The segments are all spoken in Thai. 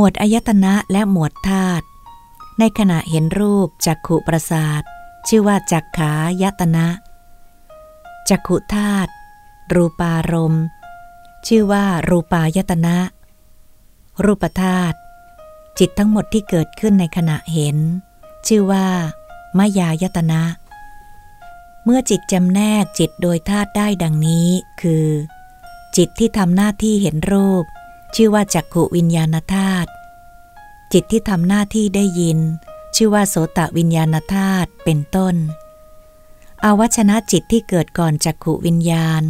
หมวดอายตนะและหมวดธาตุ ในขณะเห็นรูปจักขุประสาท ชื่อว่าจักขายตนะ จักขุธาตุรูปารมณ์ ชื่อว่ารูปายตนะ รูปธาตุจิตทั้งหมดที่เกิดขึ้นในขณะเห็น ชื่อว่ามายายตนะ เมื่อจิตจำแนกจิตโดยธาตุได้ดังนี้คือ จิตที่ทำหน้าที่เห็นรูป ชื่อว่าจักขุวิญญาณธาตุจิตที่ทำหน้าที่ได้ยิน ชื่อว่าโสตวิญญาณธาตุเป็นต้นอาวชนะจิตที่เกิดก่อนจักขุวิญญาณ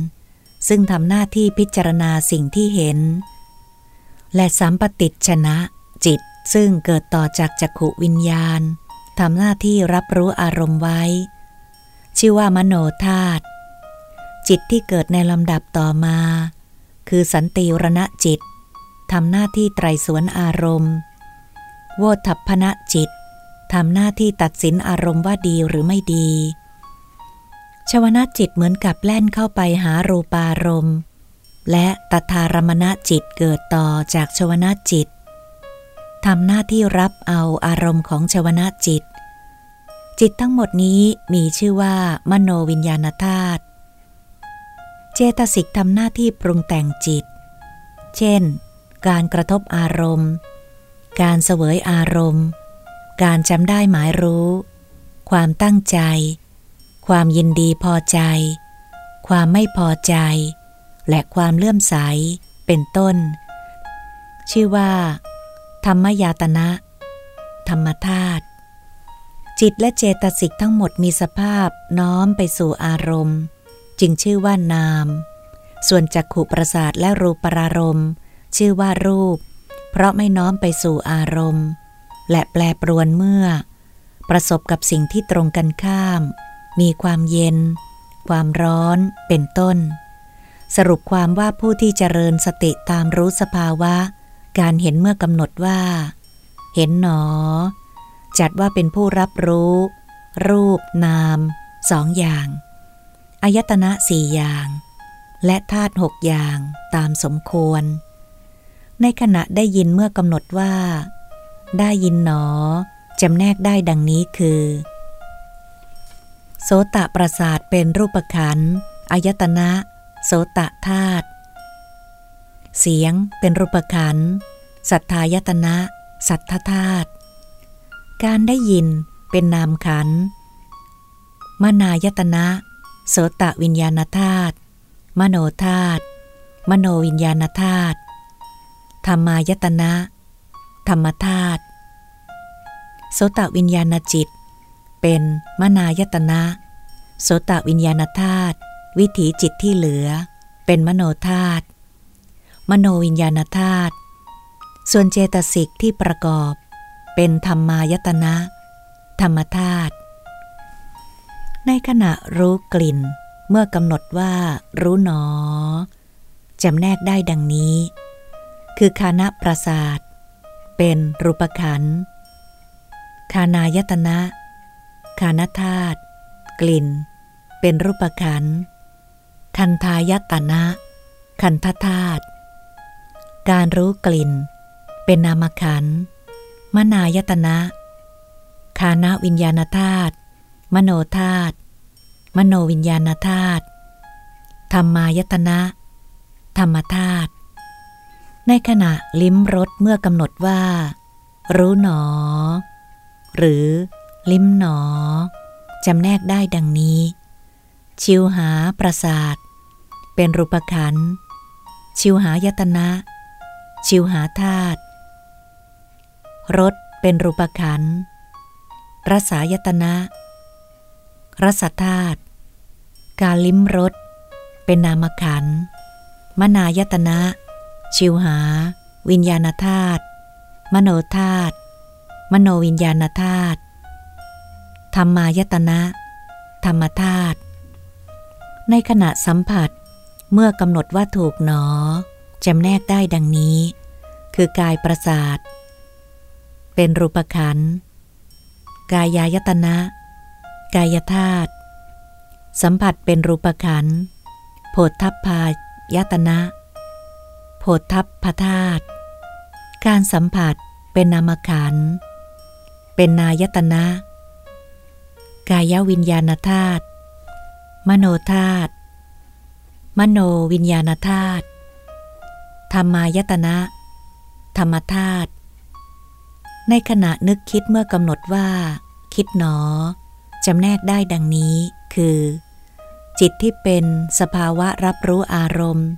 ซึ่งทำหน้าที่พิจารณาสิ่งที่เห็น และสัมปติชนะ จิตซึ่งเกิดต่อจากจักขุวิญญาณทำหน้าที่รับรู้อารมณ์ไว้ ชื่อว่ามโนธาตุจิตที่เกิดในลำดับต่อมา คือสันติรณะจิต ทำหน้าที่ไตรสวนอารมณ์ โวทัพพนะจิตทำหน้าที่ตัดสินอารมณ์ว่าดีหรือไม่ดี ชวนาจิตเหมือนกับแล่นเข้าไปหารูปารมณ์ และตถารมณจิตเกิดต่อจากชวนาจิตทำหน้าที่รับเอาอารมณ์ของชวนาจิต จิตทั้งหมดนี้มีชื่อว่า มโนวิญญาณธาตุเจตสิกทำหน้าที่ปรุงแต่งจิต เช่น การกระทบอารมณ์ การเสวยอารมณ์ การจำได้หมายรู้ ความตั้งใจ ความยินดีพอใจ ความไม่พอใจ และความเลื่อมใส เป็นต้น ชื่อว่า ธรรมยาตนะ ธรรมธาตุจิตและเจตสิกทั้งหมดมีสภาพน้อมไปสู่อารมณ์ จึงชื่อว่านาม ส่วนจักขุประสาทและรูปรารมณ์ ชื่อว่ารูป เพราะไม่น้อมไปสู่อารมณ์ และแปรปรวนเมื่อ ประสบกับสิ่งที่ตรงกันข้าม มีความเย็น ความร้อนเป็นต้น สรุปความว่าผู้ที่เจริญสติตามรู้สภาวะ การเห็นเมื่อกำหนดว่า เห็นหนอ จัดว่าเป็นผู้รับรู้ รูป นามสองอย่างอายตนะสี่อย่าง และธาตุหกอย่างตามสมควร ในขณะได้ยินเมื่อกำหนดว่า ได้ยินหนอจำแนกได้ดังนี้คือ โสตะประสาทเป็นรูปขันอายตนะ โสตะธาตุเสียงเป็นรูปขันสัทธายตนะ สัทธธาตุการได้ยินเป็นนามขันมนายตนะ โสตะวิญญาณธาตุมโนธาตุมโนวิญญาณธาตุ ธรรมายตนะ ธรรมธาตุโสตวิญญาณจิต เป็นมนายตนะ โสตวิญญาณธาตุวิถีจิตที่เหลือ เป็นมโนธาตุมโนวิญญาณธาตุส่วนเจตสิกที่ประกอบ เป็นธรรมายตนะ ธรรมธาตุในขณะรู้กลิ่น เมื่อกำหนดว่ารู้หนอจำแนกได้ดังนี้ คือคานะประสาท เป็นรูปขัน คานายตนะ คานธาตุ กลิ่น เป็นรูปขัน คันทายตนะ คันธธาตุ การรู้กลิ่น เป็นนามขัน มนายตนะ คานะวิญญาณธาตุ มโนธาตุ มโนวิญญาณธาตุ ธรรมายตนะ ธรรมธาตุ ในขณะลิ้มรสเมื่อกำหนดว่า รู้หนอ หรือ ลิ้มหนอจำแนกได้ดังนี้ ชิวหาประสาท เป็นรูปขัน ชิวหายตนะ ชิวหาธาตุรสเป็นรูปขันรสายตนะ รสธาตุการลิ้มรสเป็นนามขันมนายตนะ ชิวหา วิญญาณธาตุมโนธาตุมโนวิญญาณธาตุธรรมายตนะ ธรรมธาตุในขณะสัมผัสเมื่อกำหนดว่าถูกหนอจำแนกได้ดังนี้ คือกายประสาท เป็นรูปขันกายายตนะ กายธาตุสัมผัสเป็นรูปขันโพธพายตนะ โพธัพพธาตุการสัมผัสเป็นนามขัน เป็นนายตนะ กายวิญญาณธาตุ มโนธาตุ มโนวิญญาณธาตุ ธรรมายตนะ ธรรมธาตุ ในขณะนึกคิดเมื่อกำหนดว่า คิดหนอจำแนกได้ดังนี้คือ จิตที่เป็นสภาวะรับรู้อารมณ์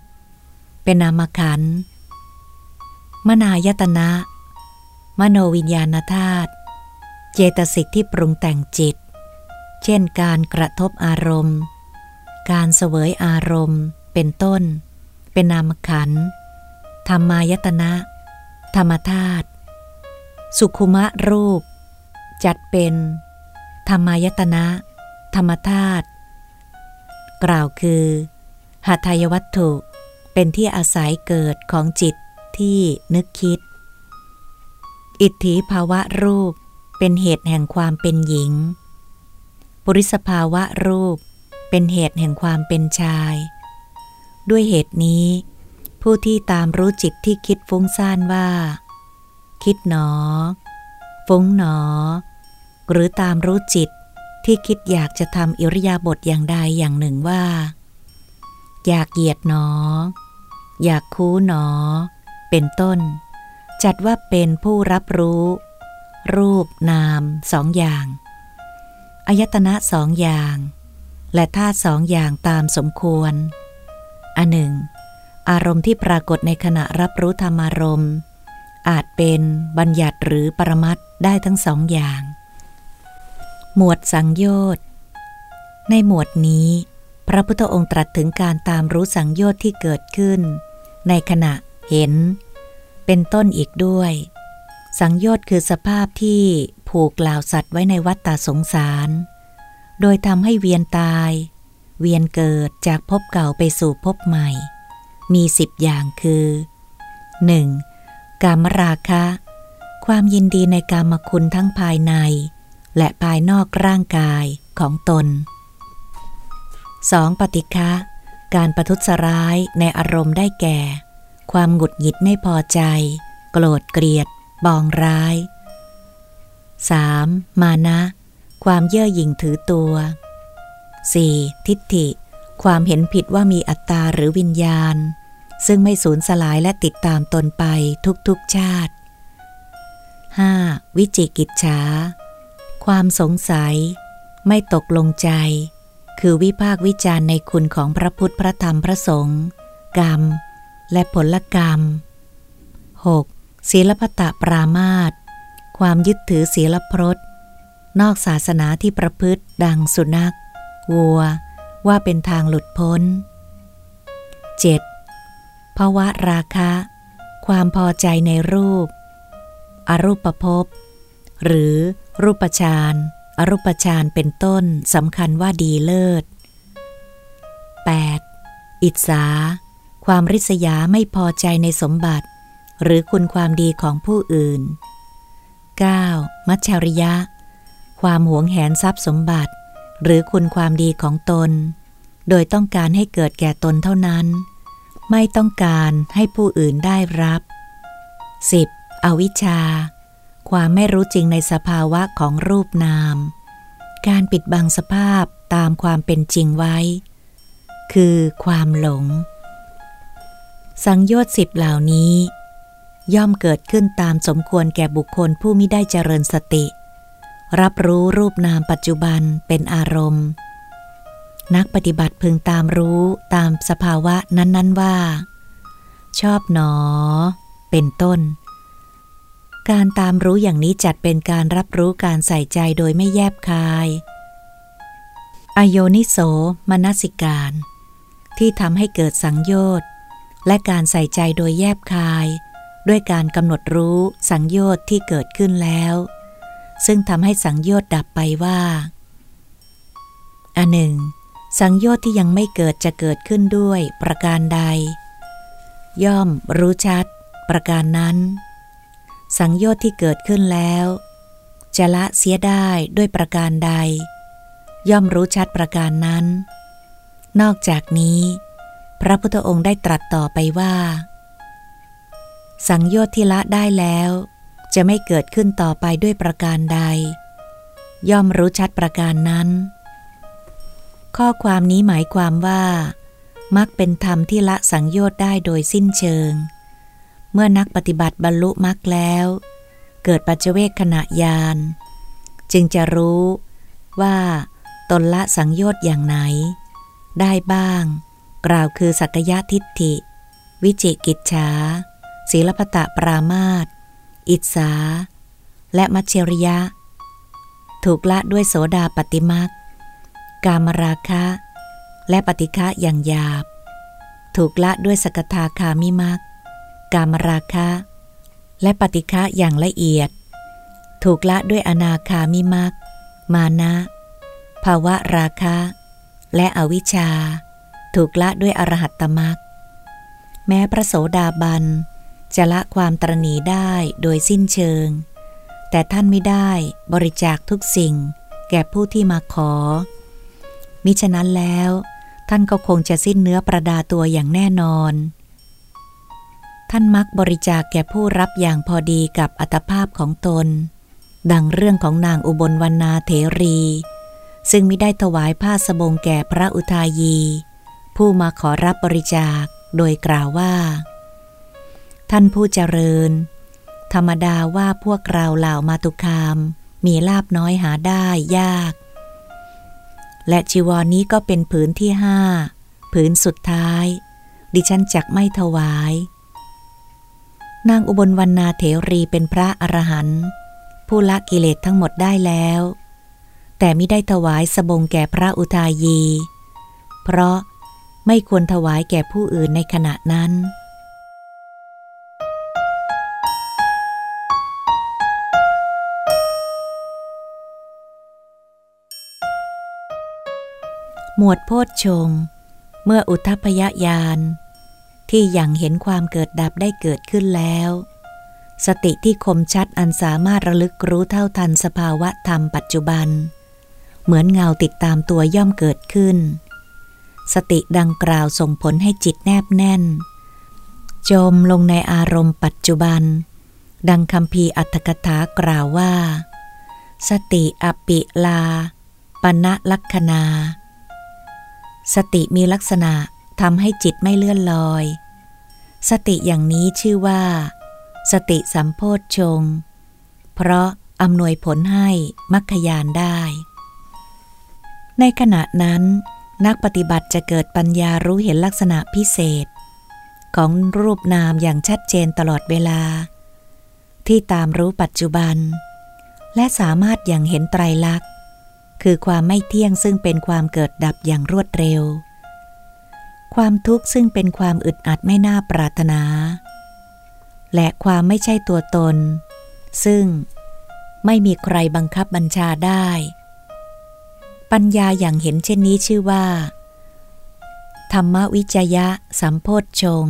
เป็นนามขัน มนายตนะ มโนวิญญาณธาตุ เจตสิกที่ปรุงแต่งจิต เช่นการกระทบอารมณ์ การเสวยอารมณ์ เป็นต้น เป็นนามขัน ธรรมายตนะ ธรรมธาตุ สุขุมะรูป จัดเป็น ธรรมายตนะ ธรรมธาตุ กล่าวคือหัตถยวัตถุ เป็นที่อาศัยเกิดของจิตที่นึกคิด อิทธิภาวะรูปเป็นเหตุแห่งความเป็นหญิง ปุริสภาวะรูปเป็นเหตุแห่งความเป็นชาย ด้วยเหตุนี้ ผู้ที่ตามรู้จิตที่คิดฟุ้งซ่านว่า คิดหนอ ฟุ้งหนอ หรือตามรู้จิตที่คิดอยากจะทำอิริยาบถอย่างใดอย่างหนึ่งว่า อยากเหยียดหนอ อยากคูหนอ เป็นต้น จัดว่าเป็นผู้รับรู้ รูปนามสองอย่างอายตนะสองอย่าง และธาตุสองอย่างตามสมควร อันหนึ่ง อารมณ์ที่ปรากฏในขณะรับรู้ธรรมารมณ์ อาจเป็นบัญญัติหรือปรมัตได้ทั้งสองอย่าง หมวดสังโยชน์ในหมวดนี้ พระพุทธองค์ตรัสถึงการตามรู้สังโยชน์ที่เกิดขึ้น ในขณะเห็น เป็นต้นอีกด้วย สังโยชน์คือสภาพที่ผูกกล่าวสัตว์ไว้ในวัฏฏสงสาร โดยทำให้เวียนตาย เวียนเกิดจากภพเก่าไปสู่ภพใหม่ มีสิบอย่างคือ 1. กามราคะ ความยินดีในกามคุณทั้งภายใน และภายนอกร่างกายของตน 2. ปฏิฆะการประทุษร้ายในอารมณ์ได้แก่ ความหงุดหงิดไม่พอใจ โกรธเกลียด บองร้าย 3. มานะ ความเย่อหยิ่งถือตัว 4. ทิฏฐิ ความเห็นผิดว่ามีอัตตาหรือวิญญาณ ซึ่งไม่สูญสลายและติดตามตนไปทุกๆชาติ 5. วิจิกิจฉา ความสงสัย ไม่ตกลงใจ คือวิพากวิจารณ์ในคุณของพระพุทธพระธรรมพระสงฆ์กรรม และผลกรรม 6. ศีลพตะปรามาตความยึดถือศีลพรตนอกศาสนาที่ประพฤติดังสุนัข วัว ว่าเป็นทางหลุดพ้น 7. ภาวะราคะ ความพอใจในรูป อรูปภพหรือรูปฌาน อรูปฌานเป็นต้นสำคัญว่าดีเลิศ 8. อิจฉาความริษยาไม่พอใจในสมบัติ หรือคุณความดีของผู้อื่น 9. มัจฉริยะ ความหวงแหนทรัพย์สมบัติ หรือคุณความดีของตน โดยต้องการให้เกิดแก่ตนเท่านั้น ไม่ต้องการให้ผู้อื่นได้รับ 10. อวิชชา ความไม่รู้จริงในสภาวะของรูปนาม การปิดบังสภาพตามความเป็นจริงไว้ คือความหลง สังโยชน์สิบเหล่านี้ ย่อมเกิดขึ้นตามสมควรแก่บุคคลผู้ไม่ได้เจริญสติ รับรู้รูปนามปัจจุบันเป็นอารมณ์ นักปฏิบัติพึงตามรู้ตามสภาวะนั้น ๆ ว่า ชอบหนอ เป็นต้น การตามรู้อย่างนี้จัดเป็นการรับรู้การใส่ใจโดยไม่แยบคาย อโยนิโสมนสิการ ที่ทำให้เกิดสังโยชน์และการใส่ใจโดยแยบคาย ด้วยการกำหนดรู้สังโยชน์ที่เกิดขึ้นแล้ว ซึ่งทำให้สังโยชน์ดับไปว่าอันหนึ่ง สังโยชน์ที่ยังไม่เกิดจะเกิดขึ้นด้วยประการใด ย่อมรู้ชัด ประการนั้น สังโยชน์ที่เกิดขึ้นแล้ว จะละเสียได้ด้วยประการใด ย่อมรู้ชัดประการนั้น นอกจากนี้ พระพุทธองค์ได้ตรัสต่อไปว่า สังโยชน์ที่ละได้แล้ว จะไม่เกิดขึ้นต่อไปด้วยประการใด ย่อมรู้ชัดประการนั้น ข้อความนี้หมายความว่ามักเป็นธรรมที่ละสังโยชน์ได้โดยสิ้นเชิง เมื่อนักปฏิบัติบรรลุมักแล้ว เกิดปัจเวกขณะยาน จึงจะรู้ว่าตนละสังโยชน์อย่างไหน ได้บ้าง กล่าวคือสักยะทิฏฐิ วิจิกิจฉาศีลปตะปรามาตอิสา และมัชเชริยะ ถูกละด้วยโสดาปฏิมักกามราคะ และปฏิฆะอย่างหยาบ ถูกละด้วยสกทาคามิมัก กามราคะ และปฏิฆะอย่างละเอียด ถูกละด้วยอนาคามิมักมานะ ภาวะราคะ และอวิชชา ถูกละด้วยอรหัตตมักแม้พระโสดาบันจะละความตรณีได้โดยสิ้นเชิง แต่ท่านไม่ได้บริจาคทุกสิ่ง แก่ผู้ที่มาขอ มิฉะนั้นแล้ว ท่านก็คงจะสิ้นเนื้อประดาตัวอย่างแน่นอน ท่านมักบริจาคแก่ผู้รับอย่างพอดีกับอัตภาพของตน ดังเรื่องของนางอุบลวรรณาเถรี ซึ่งไม่ได้ถวายผ้าสบงแก่พระอุทายี ผู้มาขอรับบริจาคโดยกล่าวว่า ท่านผู้เจริญ ธรรมดาว่าพวกเราเหล่ามาตุคาม มีลาบน้อยหาได้ยาก และจีวรนนี้ก็เป็นผืนที่ห้าผืนสุดท้าย ดิฉันจักไม่ถวาย นางอุบลวรรณาเถรีเป็นพระอรหันต์ผู้ละกิเลสทั้งหมดได้แล้ว แต่ไม่ได้ถวายสบงแก่พระอุทายี เพราะไม่ควรถวายแก่ผู้อื่นในขณะนั้นหมวดโพชฌงเมื่ออุทพยญาณ ที่ยังเห็นความเกิดดับได้เกิดขึ้นแล้ว สติที่คมชัดอันสามารถระลึกรู้เท่าทันสภาวะธรรมปัจจุบัน เหมือนเงาติดตามตัวย่อมเกิดขึ้น สติดังกล่าวส่งผลให้จิตแนบแน่น จมลงในอารมณ์ปัจจุบัน ดังคำพีอัตถกถากล่าวว่า สติอปิลาปณะลักษณาสติมีลักษณะ ทำให้จิตไม่เลื่อนลอย สติอย่างนี้ชื่อว่า สติสัมโพธชงเพราะอำนวยผลให้มัคคยานได้ ในขณะนั้นนักปฏิบัติจะเกิดปัญญารู้เห็นลักษณะพิเศษ ของรูปนามอย่างชัดเจนตลอดเวลา ที่ตามรู้ปัจจุบัน และสามารถอย่างเห็นไตรลักษณ์ คือความไม่เที่ยงซึ่งเป็นความเกิดดับอย่างรวดเร็ว ความทุกข์ซึ่งเป็นความอึดอัดไม่น่าปรารถนา และความไม่ใช่ตัวตน ซึ่งไม่มีใครบังคับบัญชาได้ ปัญญาอย่างเห็นเช่นนี้ชื่อว่า ธรรมวิจยะสัมโพธชง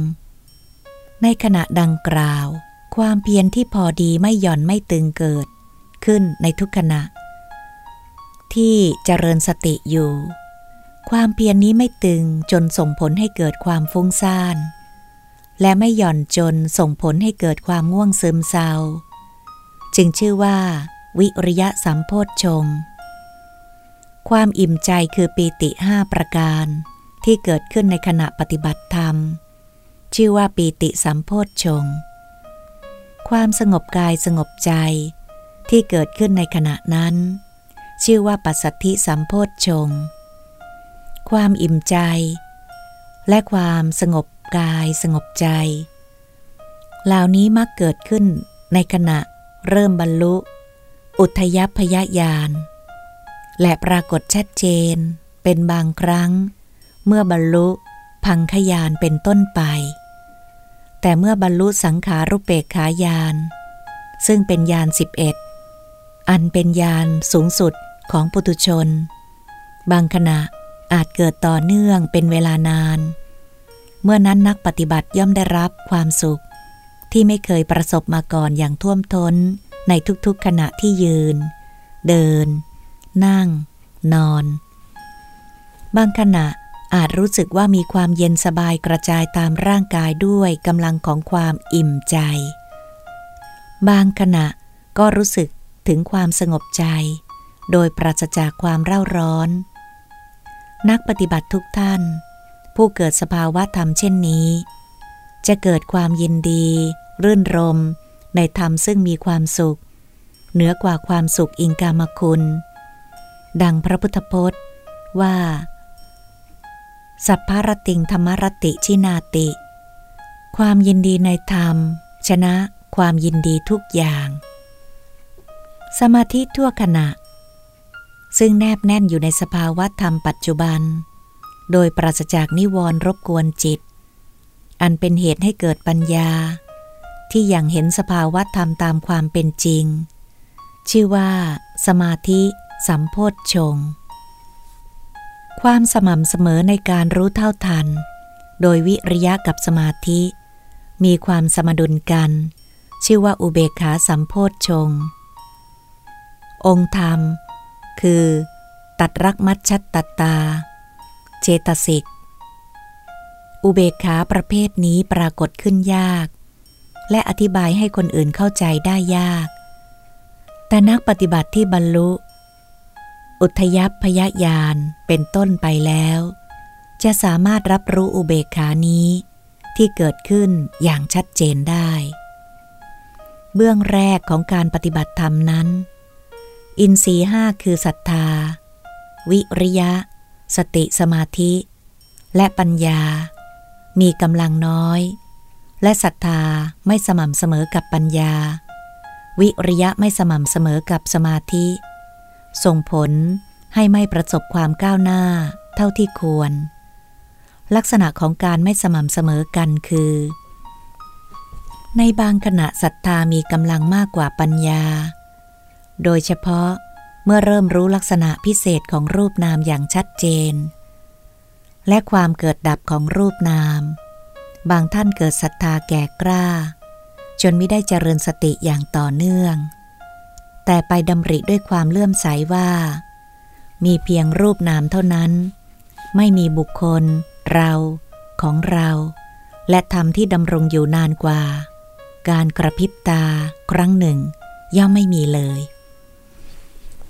ในขณะดังกล่าว ความเพียรที่พอดีไม่หย่อนไม่ตึงเกิด ขึ้นในทุกขณะ ที่เจริญสติอยู่ ความเพียรนนี้ไม่ตึงจนส่งผลให้เกิดความฟุ้งซ่าน และไม่หย่อนจนส่งผลให้เกิดความง่วงซึมเศร้า จึงชื่อว่า วิริยะสัมโพธชง ความอิ่มใจคือปีติห้าประการที่เกิดขึ้นในขณะปฏิบัติธรรม ชื่อว่าปีติสัมโพธชง ความสงบกายสงบใจที่เกิดขึ้นในขณะนั้น ชื่อว่าปัสสัทธิสัมโพธชง ความอิ่มใจ และความสงบกายสงบใจ เหล่านี้มักเกิดขึ้นในขณะเริ่มบรรลุ อุทยพยญาณและปรากฏชัดเจนเป็นบางครั้ง เมื่อบรรลุพังขยานเป็นต้นไป แต่เมื่อบรรลุสังขารุปเปกขายาน ซึ่งเป็นยานสิบเอ็ดอันเป็นยานสูงสุดของปุถุชน บางขณะ อาจเกิดต่อเนื่องเป็นเวลานาน เมื่อนั้นนักปฏิบัติย่อมได้รับความสุข ที่ไม่เคยประสบมาก่อนอย่างท่วมท้นในทุกๆขณะที่ยืน เดิน นั่ง นอน บางขณะอาจรู้สึกว่ามีความเย็นสบายกระจายตามร่างกายด้วยกำลังของความอิ่มใจ บางขณะก็รู้สึกถึงความสงบใจ โดยปราศจากความเร่าร้อน นักปฏิบัติทุกท่าน ผู้เกิดสภาวะธรรมเช่นนี้ จะเกิดความยินดี รื่นรม ในธรรมซึ่งมีความสุข เหนือกว่าความสุขอิงกามคุณ ดังพระพุทธพจน์ว่า สัพพรติงธรรมรติชินาติ ความยินดีในธรรม ชนะความยินดีทุกอย่าง สมาธิทั่วขณะ ซึ่งแนบแน่นอยู่ในสภาวะธรรมปัจจุบัน โดยปราศจากนิวรณ์รบกวนจิต อันเป็นเหตุให้เกิดปัญญา ที่ยังเห็นสภาวะธรรมตามความเป็นจริง ชื่อว่า สมาธิสัมโพธชง ความสม่ำเสมอในการรู้เท่าทัน โดยวิริยะกับสมาธิ มีความสมดุลกัน ชื่อว่าอุเบกขาสัมโพธชง องค์ธรรม คือ ตัดรักมัดชัดตัตตา เจตสิก อุเบกขาประเภทนี้ปรากฏขึ้นยาก และอธิบายให้คนอื่นเข้าใจได้ยาก แต่นักปฏิบัติที่บรรลุ อุทยพยญาณเป็นต้นไปแล้ว จะสามารถรับรู้อุเบกขานี้ที่เกิดขึ้นอย่างชัดเจนได้ เบื้องแรกของการปฏิบัติธรรมนั้น อินทรีห้าคือศรัทธา วิริยะ สติสมาธิ และปัญญา มีกำลังน้อย และศรัทธาไม่สม่ำเสมอกับปัญญา วิริยะไม่สม่ำเสมอกับสมาธิ ส่งผลให้ไม่ประสบความก้าวหน้าเท่าที่ควร ลักษณะของการไม่สม่ำเสมอกันคือ ในบางขณะศรัทธามีกำลังมากกว่าปัญญา โดยเฉพาะเมื่อเริ่มรู้ลักษณะพิเศษของรูปนามอย่างชัดเจน และความเกิดดับของรูปนาม บางท่านเกิดศรัทธาแก่กล้า จนไม่ได้เจริญสติอย่างต่อเนื่อง แต่ไปดำริด้วยความเลื่อมใสว่า มีเพียงรูปนามเท่านั้น ไม่มีบุคคล เรา ของเรา และธรรมที่ดำรงอยู่นานกว่า การกระพริบตาครั้งหนึ่ง ย่อมไม่มีเลย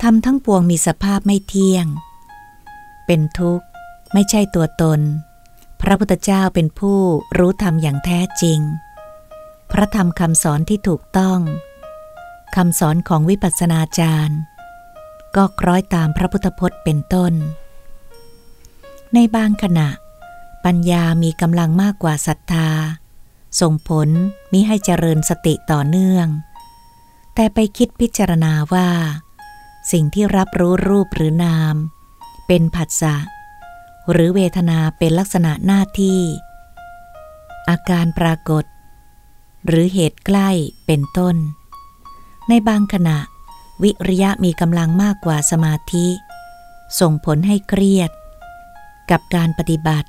ธรรมทั้งปวงมีสภาพไม่เที่ยง เป็นทุกข์ ไม่ใช่ตัวตน พระพุทธเจ้าเป็นผู้รู้ธรรมอย่างแท้จริง พระธรรมคำสอนที่ถูกต้องคำสอนของวิปัสสนาจารย์ ก็คล้อยตามพระพุทธพจน์เป็นต้น ในบางขณะ ปัญญามีกำลังมากกว่าศรัทธา ส่งผลมิให้เจริญสติต่อเนื่อง แต่ไปคิดพิจารณาว่า สิ่งที่รับรู้รูปหรือนาม เป็นผัสสะหรือเวทนาเป็นลักษณะหน้าที่ อาการปรากฏ หรือเหตุใกล้เป็นต้น ในบางขณะ วิริยะมีกำลังมากกว่าสมาธิ ส่งผลให้เครียด กับการปฏิบัติ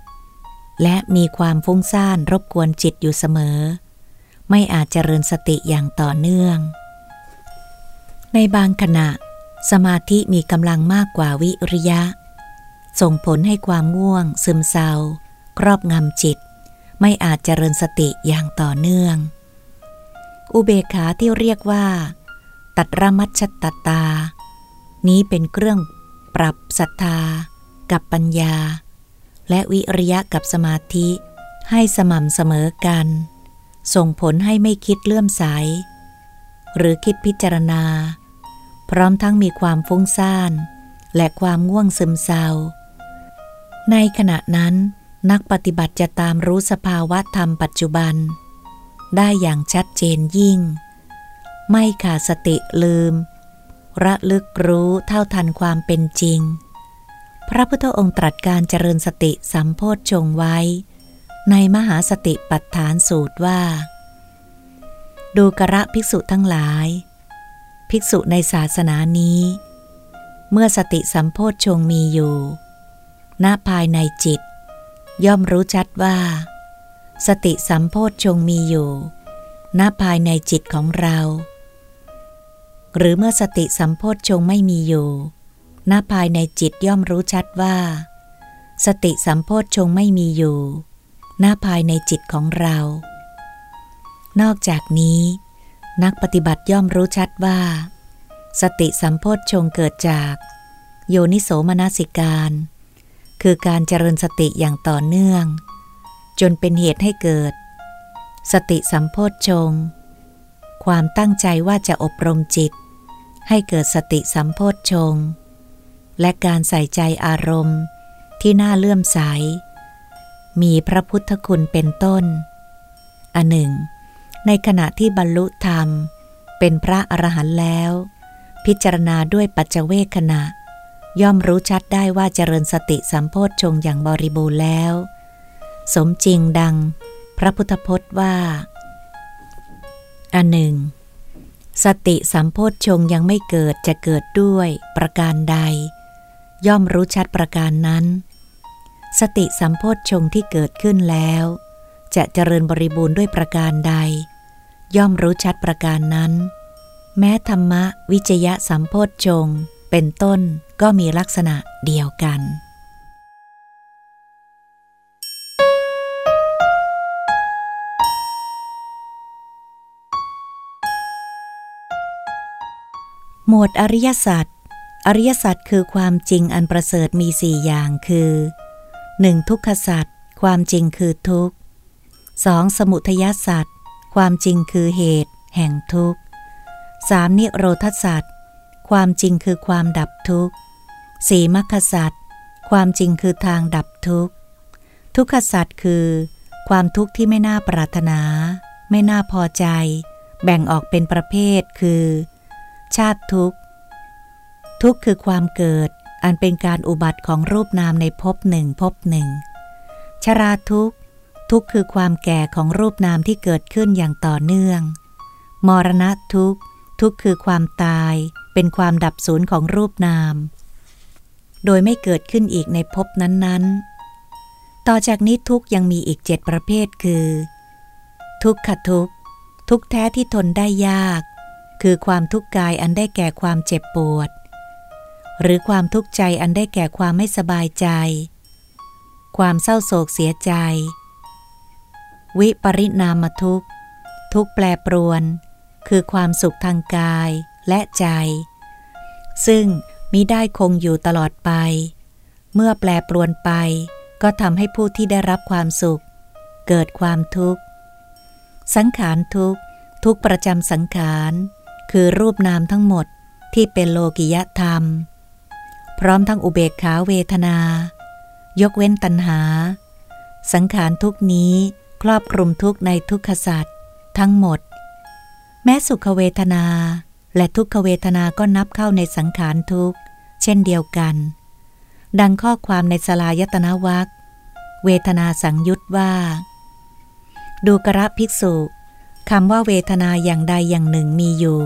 และมีความฟุ้งซ่านรบกวนจิตอยู่เสมอ ไม่อาจเจริญสติอย่างต่อเนื่อง ในบางขณะ สมาธิมีกำลังมากกว่าวิริยะ ส่งผลให้ความง่วง ซึมเศร้า ครอบงำจิต ไม่อาจเจริญสติอย่างต่อเนื่อง อุเบกขาที่เรียกว่า ตัดรมัชตตา นี้เป็นเครื่องปรับศรัทธา กับปัญญา และวิริยะกับสมาธิ ให้สม่ำเสมอกัน ส่งผลให้ไม่คิดเลื่อมใส หรือคิดพิจารณา พร้อมทั้งมีความฟุ้งซ่าน และความง่วงซึมเศร้า ในขณะนั้น นักปฏิบัติจะตามรู้สภาวะธรรมปัจจุบัน ได้อย่างชัดเจนยิ่ง ไม่ขาดสติลืม ระลึกรู้เท่าทันความเป็นจริง พระพุทธองค์ตรัสการเจริญสติสัมโพธชงไว้ ในมหาสติปัฏฐานสูตรว่า ดูกระภิกษุทั้งหลาย ภิกษุในศาสนานี้ เมื่อสติสัมโพธชงมีอยู่ณภายในจิต ย่อมรู้ชัดว่า สติสัมโพธชงมีอยู่ณภายในจิตของเรา หรือเมื่อสติสัมโพธชงไม่มีอยู่ณภายในจิตย่อมรู้ชัดว่า สติสัมโพชฌงไม่มีอยู่หน้าภายในจิตของเรา นอกจากนี้ นักปฏิบัติย่อมรู้ชัดว่า สติสัมโพชฌงเกิดจาก โยนิโสมนสิการ คือการเจริญสติอย่างต่อเนื่อง จนเป็นเหตุให้เกิด สติสัมโพชฌงความตั้งใจว่าจะอบรมจิต ให้เกิดสติสัมโพชฌงและการใส่ใจอารมณ์ที่น่าเลื่อมใส มีพระพุทธคุณเป็นต้น อันหนึ่ง ในขณะที่บรรลุธรรม เป็นพระอรหันต์แล้ว พิจารณาด้วยปัจเจเวคขณะ ย่อมรู้ชัดได้ว่าเจริญสติสัมโพชฌงอย่างบริบูรณ์แล้ว สมจริงดัง พระพุทธพจน์ว่า อันหนึ่ง สติสัมโพชฌงยังไม่เกิดจะเกิดด้วยประการใด ย่อมรู้ชัดประการนั้น สติสัมโพชฌงที่เกิดขึ้นแล้ว จะเจริญบริบูรณ์ด้วยประการใด ย่อมรู้ชัดประการนั้น แม้ธรรมะวิจยะสัมโพธชง เป็นต้นก็มีลักษณะเดียวกันหมวดอริยสัจ อริยสัจคือความจริงอันประเสริฐมีสี่อย่างคือหนึ่งทุกขสัตว์ความจริงคือทุกข์ สองสมุทยสัตว์ความจริงคือเหตุ แห่งทุกข์สามนิโรธสัตว์ความจริงคือความดับทุกข์สี่มรรคสัตว์ความจริงคือทางดับทุกข์ ทุกขสัตว์คือ ความทุกข์ที่ไม่น่าปรารถนา ไม่น่าพอใจ แบ่งออกเป็นประเภทคือ ชาติทุกข์ ทุกข์คือความเกิด อันเป็นการอุบัติของรูปนามในภพหนึ่งภพหนึ่ง ชราทุกข์ ทุกข์คือความแก่ของรูปนามที่เกิดขึ้นอย่างต่อเนื่อง มรณะทุกข์ ทุกข์คือความตาย เป็นความดับสูญของรูปนาม โดยไม่เกิดขึ้นอีกในภพนั้นๆ ต่อจากนี้ทุกยังมีอีกเจ็ดประเภทคือ ทุกขทุกข์ ทุกแท้ที่ทนได้ยาก คือความทุกข์กายอันได้แก่ความเจ็บปวด หรือความทุกข์ใจอันได้แก่ความไม่สบายใจ ความเศร้าโศกเสียใจ วิปริณามทุกข์ ทุกแปรปรวน คือความสุขทางกายและใจ ซึ่งมิได้คงอยู่ตลอดไป เมื่อแปรปรวนไป ก็ทำให้ผู้ที่ได้รับความสุข เกิดความทุกข์ สังขารทุกข์ ทุกประจำสังขาร คือรูปนามทั้งหมดที่เป็นโลกิยธรรม พร้อมทั้งอุเบกขาเวทนา ยกเว้นตัณหา สังขารทุกนี้ ครอบคลุมทุกในทุกขสัตว์ทั้งหมด แม้สุขเวทนา และทุกขเวทนาก็นับเข้าในสังขารทุกเช่นเดียวกัน ดังข้อความในสลายตนาวักเวทนาสังยุตว่า ดูกระภิกษุคำว่าเวทนาอย่างใดอย่างหนึ่งมีอยู่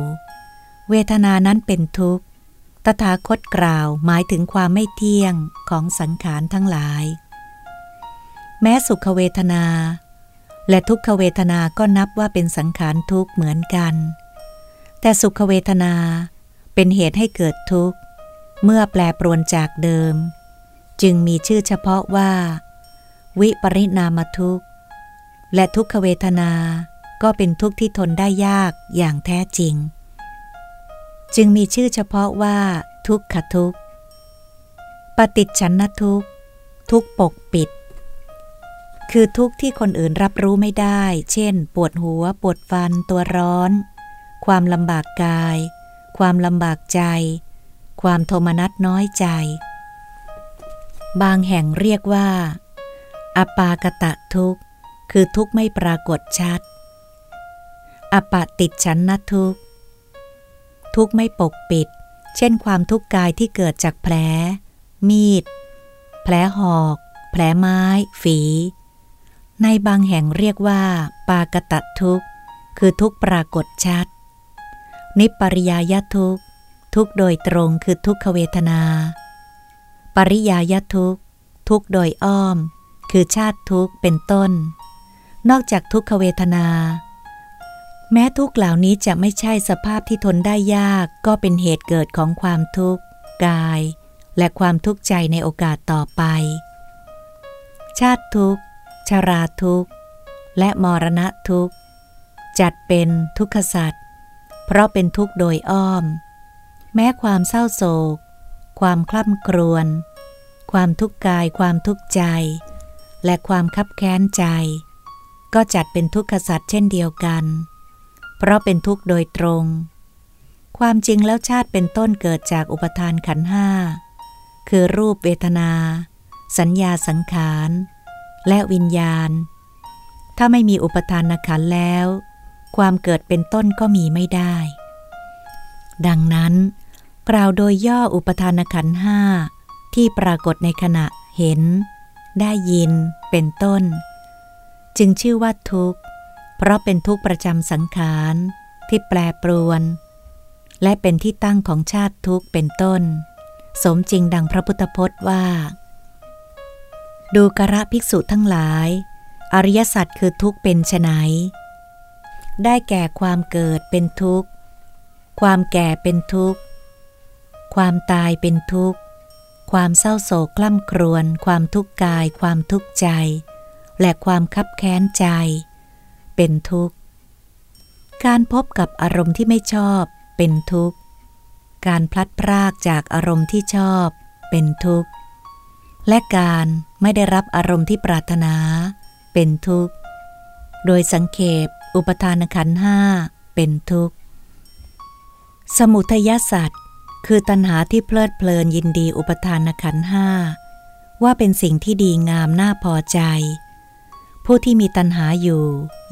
เวทนานั้นเป็นทุกข์ ตถาคตกล่าวหมายถึงความไม่เที่ยงของสังขารทั้งหลาย แม้สุขเวทนา และทุกขเวทนาก็นับว่าเป็นสังขารทุกข์เหมือนกัน แต่สุขเวทนาเป็นเหตุให้เกิดทุกข์ เมื่อแปลปรวนจากเดิม จึงมีชื่อเฉพาะว่า วิปริณามทุกข์ และทุกขเวทนาก็เป็นทุกข์ที่ทนได้ยากอย่างแท้จริง จึงมีชื่อเฉพาะว่า ทุกขทุกข์ ปฏิจฉันนทุกข์ ทุกปก คือทุกข์ที่คนอื่นรับรู้ไม่ได้ เช่น ปวดหัว ปวดฟัน ตัวร้อน ความลำบากกาย ความลำบากใจ ความโทมนัสน้อยใจ บางแห่งเรียกว่า อปากตะทุกข์ คือทุกข์ไม่ปรากฏชัด อปติฉันนทุกข์ ทุกข์ไม่ปกปิด เช่น ความทุกข์กายที่เกิดจากแผล มีด แผลหอก แผลไม้ ฝี ในบางแห่งเรียกว่า ปากตะทุกข์ คือทุกปรากฏชัด นิปริยายทุกข์ ทุกโดยตรงคือทุกขเวทนา ปริยายทุกข์ ทุกโดยอ้อม คือชาติทุกข์เป็นต้น นอกจากทุกขเวทนา แม้ทุกเหล่านี้จะไม่ใช่สภาพที่ทนได้ยากก็เป็นเหตุเกิดของความทุกข์กาย และความทุกข์ใจในโอกาสต่อไป ชาติทุกข์ ชราทุกข์ และมรณะทุกข์ จัดเป็นทุกขสัตว์เพราะเป็นทุกข์โดยอ้อม แม้ความเศร้าโศก ความคล่ำครวญ ความทุกข์กาย ความทุกข์ใจ และความคับแค้นใจ ก็จัดเป็นทุกขสัตว์เช่นเดียวกัน เพราะเป็นทุกข์โดยตรง ความจริงแล้วชาติเป็นต้นเกิดจากอุปทานขันห้า คือรูปเวทนา สัญญาสังขาร และวิญญาณ ถ้าไม่มีอุปทานขันแล้ว ความเกิดเป็นต้นก็มีไม่ได้ ดังนั้น กล่าวโดยย่ออุปทานขันห้าที่ปรากฏในขณะเห็น ได้ยิน เป็นต้น จึงชื่อว่าทุกข์ เพราะเป็นทุกข์ประจำสังขารที่แปรปรวน และเป็นที่ตั้งของชาติทุกข์เป็นต้น สมจริงดังพระพุทธพจน์ว่า ดูกระภิกษุทั้งหลาย อริยสัจคือทุกข์เป็นไฉนได้แก่ความเกิดเป็นทุกข์ ความแก่เป็นทุกข์ ความตายเป็นทุกข์ ความเศร้าโศกกล้ำครวนความทุกข์กาย ความทุกข์ใจ และความคับแค้นใจ เป็นทุกข์ การพบกับอารมณ์ที่ไม่ชอบ เป็นทุกข์ การพลัดพรากจากอารมณ์ที่ชอบ เป็นทุกข์ และการไม่ได้รับอารมณ์ที่ปรารถนา เป็นทุกข์ โดยสังเขปอุปทานขันห้าเป็นทุกข์ สมุทยสัตว์คือตัณหาที่เพลิดเพลินยินดีอุปทานขันห้าว่าเป็นสิ่งที่ดีงามน่าพอใจ ผู้ที่มีตัณหาอยู่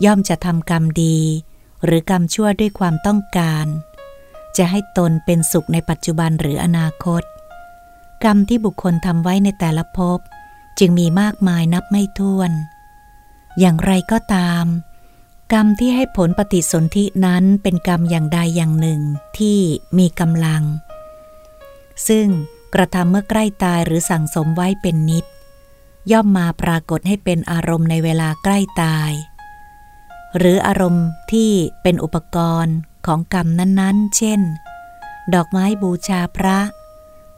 ย่อมจะทำกรรมดี หรือกรรมชั่วด้วยความต้องการ จะให้ตนเป็นสุขในปัจจุบันหรืออนาคต กรรมที่บุคคลทำไว้ในแต่ละภพ จึงมีมากมายนับไม่ถ้วน อย่างไรก็ตาม กรรมที่ให้ผลปฏิสนธินั้นเป็นกรรมอย่างใดอย่างหนึ่งที่มีกำลัง ซึ่งกระทำเมื่อใกล้ตายหรือสั่งสมไว้เป็นนิด ย่อมมาปรากฏให้เป็นอารมณ์ในเวลาใกล้ตาย หรืออารมณ์ที่เป็นอุปกรณ์ของกรรมนั้นๆ เช่น ดอกไม้บูชาพระ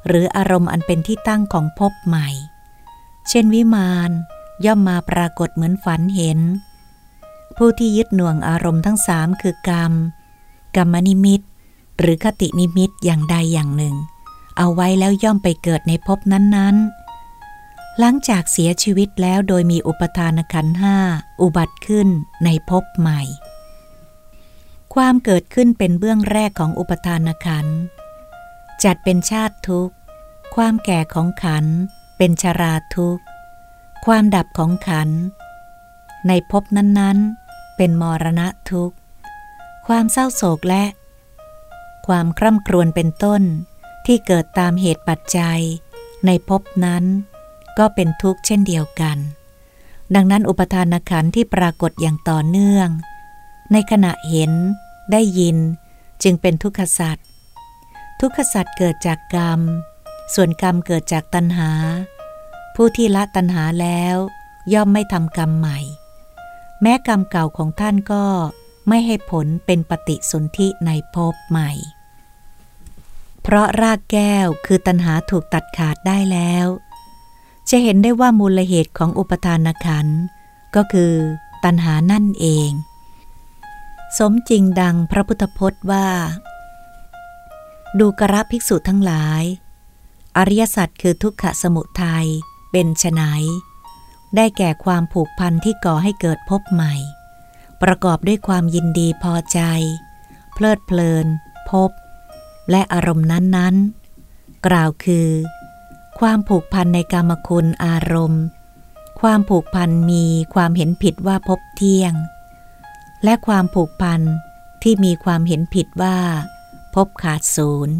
หรืออารมณ์อันเป็นที่ตั้งของภพใหม่ เช่นวิมานย่อมมาปรากฏเหมือนฝันเห็น ผู้ที่ยึดหน่วงอารมณ์ทั้งสามคือกรรม กรรมนิมิต หรือคตินิมิตอย่างใดอย่างหนึ่ง เอาไว้แล้วย่อมไปเกิดในภพนั้นๆ หลังจากเสียชีวิตแล้วโดยมีอุปทานขันห้าอุบัติขึ้นในภพใหม่ ความเกิดขึ้นเป็นเบื้องแรกของอุปทานขันจัดเป็นชาติทุกข์ ความแก่ของขัน เป็นชาราทุกข์ ความดับของขัน ในภพนั้นๆ เป็นมรณะทุกข์ ความเศร้าโศกและ ความคร่ำครวญเป็นต้นที่เกิดตามเหตุปัจจัย ในภพนั้น ก็เป็นทุกข์เช่นเดียวกัน ดังนั้นอุปทานขันที่ปรากฏอย่างต่อเนื่อง ในขณะเห็น ได้ยิน จึงเป็นทุกขสัตว์ทุกขสัตว์เกิดจากกรรม ส่วนกรรมเกิดจากตัณหา ผู้ที่ละตัณหาแล้วย่อมไม่ทำกรรมใหม่ แม้กรรมเก่าของท่านก็ไม่ให้ผลเป็นปฏิสนธิในภพใหม่ เพราะรากแก้วคือตัณหาถูกตัดขาดได้แล้ว จะเห็นได้ว่ามูลเหตุของอุปทานขันก็คือตัณหานั่นเอง สมจริงดังพระพุทธพจน์ว่า ดูกระภิกษุทั้งหลาย อริยสัจคือทุกขสมุทัยเป็นไฉนได้แก่ความผูกพันที่ก่อให้เกิดพบใหม่ ประกอบด้วยความยินดีพอใจ เพลิดเพลิน พบ และอารมณ์นั้นๆ กล่าวคือ ความผูกพันในกรรมคุณอารมณ์ ความผูกพันมีความเห็นผิดว่าพบเที่ยง และความผูกพันที่มีความเห็นผิดว่า พบขาดศูนย์